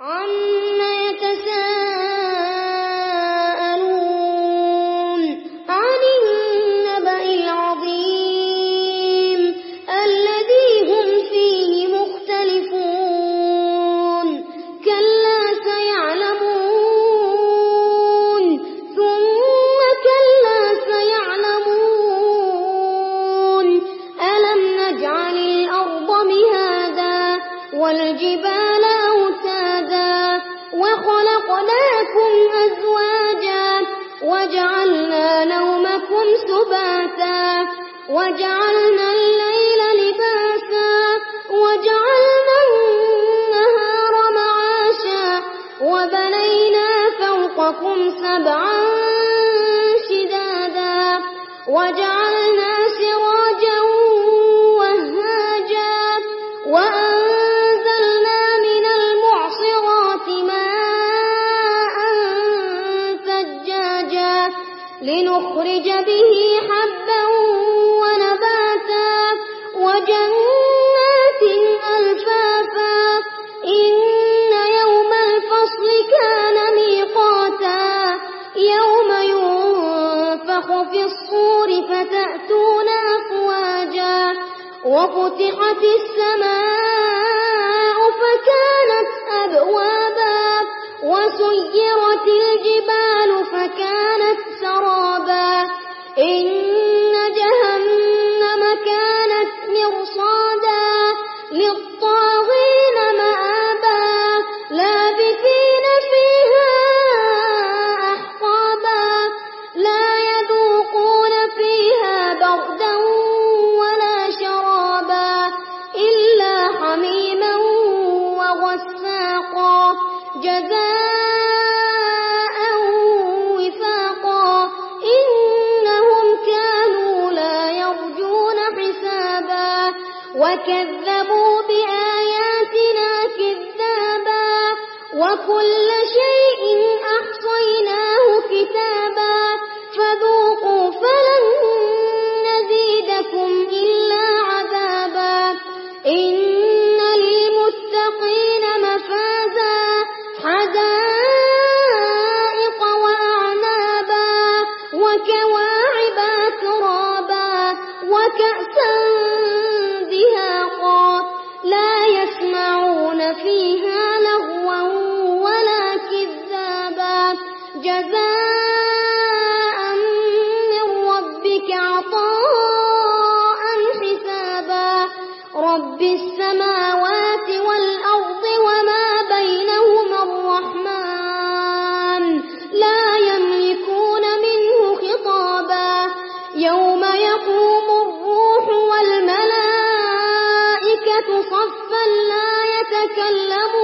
On سبعا شدادا. وجعل وفتحت السماء فكانت أبوابا وسيرت الجبال فكانت تَكَلَّمُوا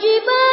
举杯。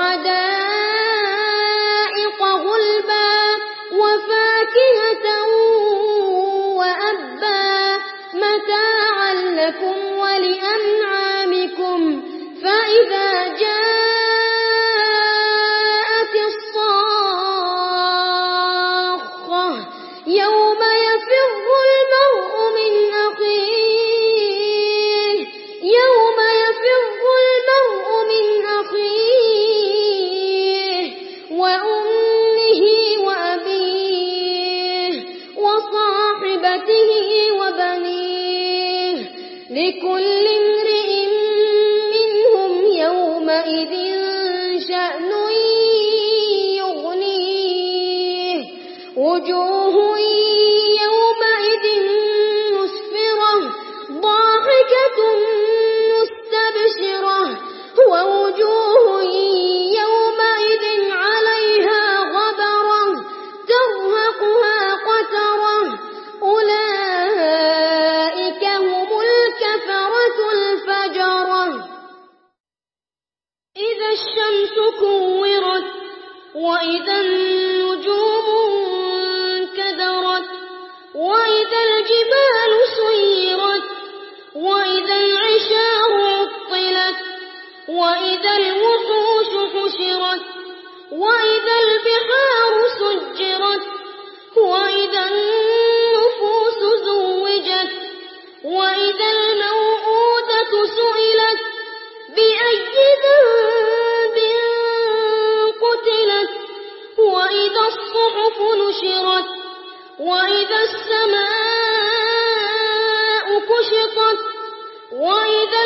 أحدا الشمس كورت وإذا الصحف نشرت وإذا السماء كشطت وإذا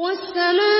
والسماء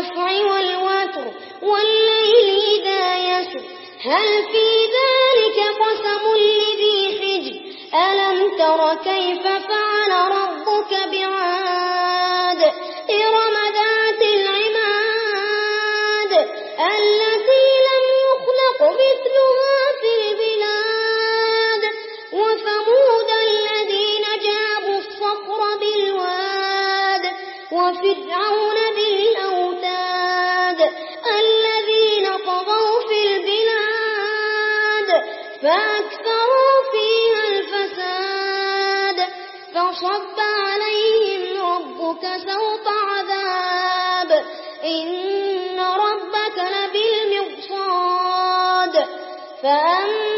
والرفع والوتر والليل إذا يسر. هل في ذلك قسم لذي حجر؟ ألم تر كيف فعل ربك بعاد؟ فصب عليهم ربك سوط عذاب. إن ربك لبالمرصاد. فأما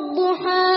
والضحى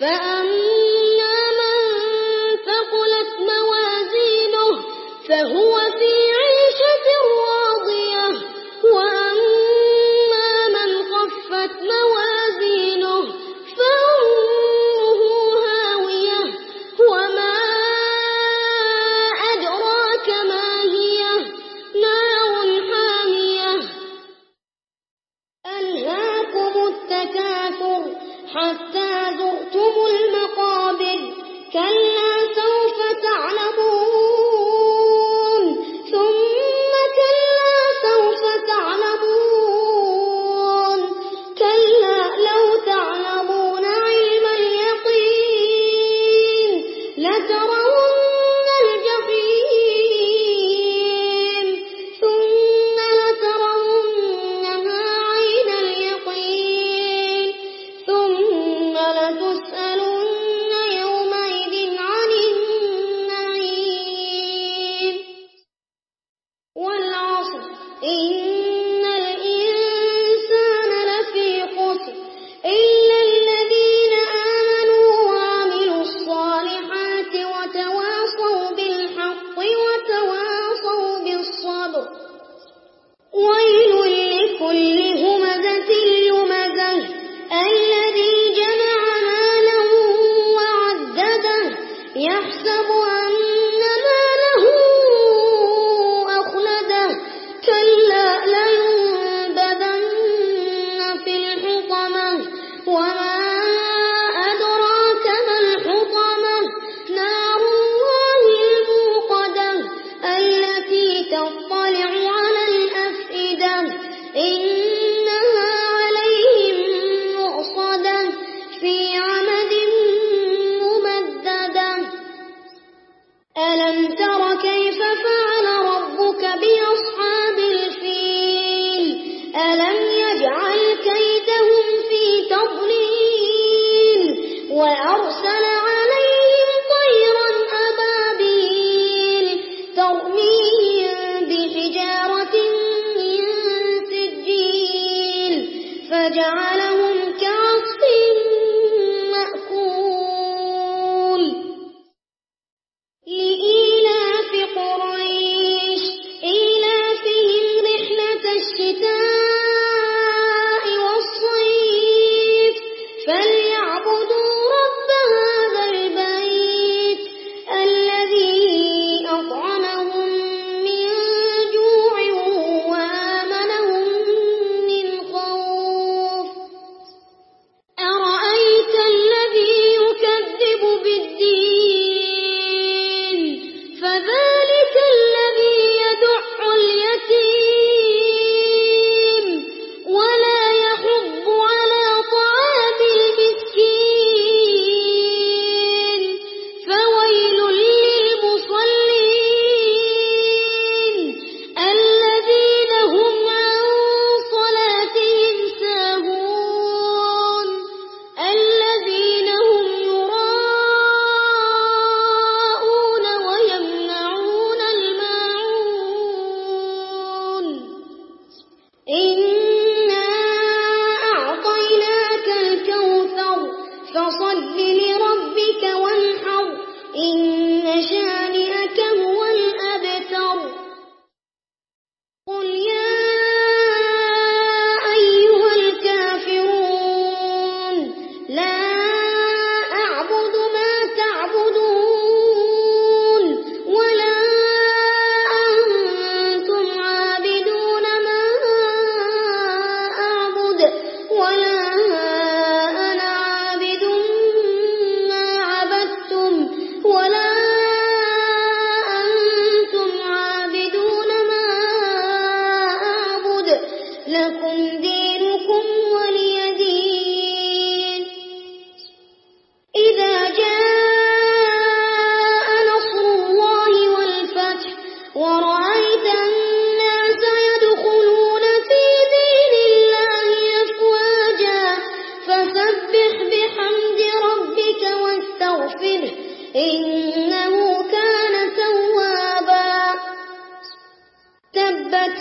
فأما من ثقلت موازينه فهو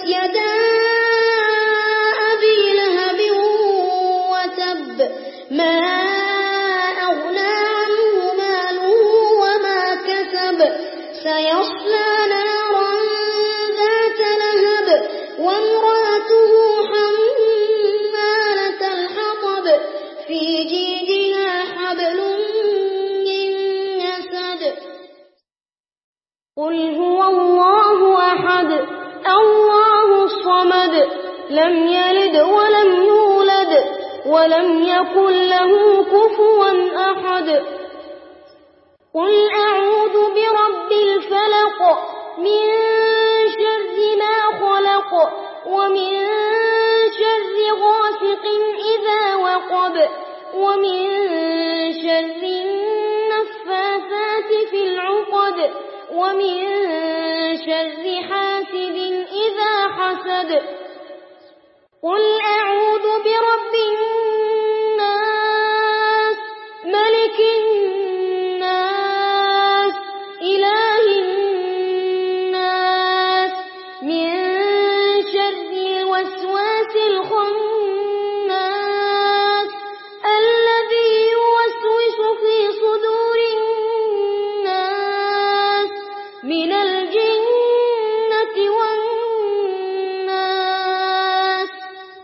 يدا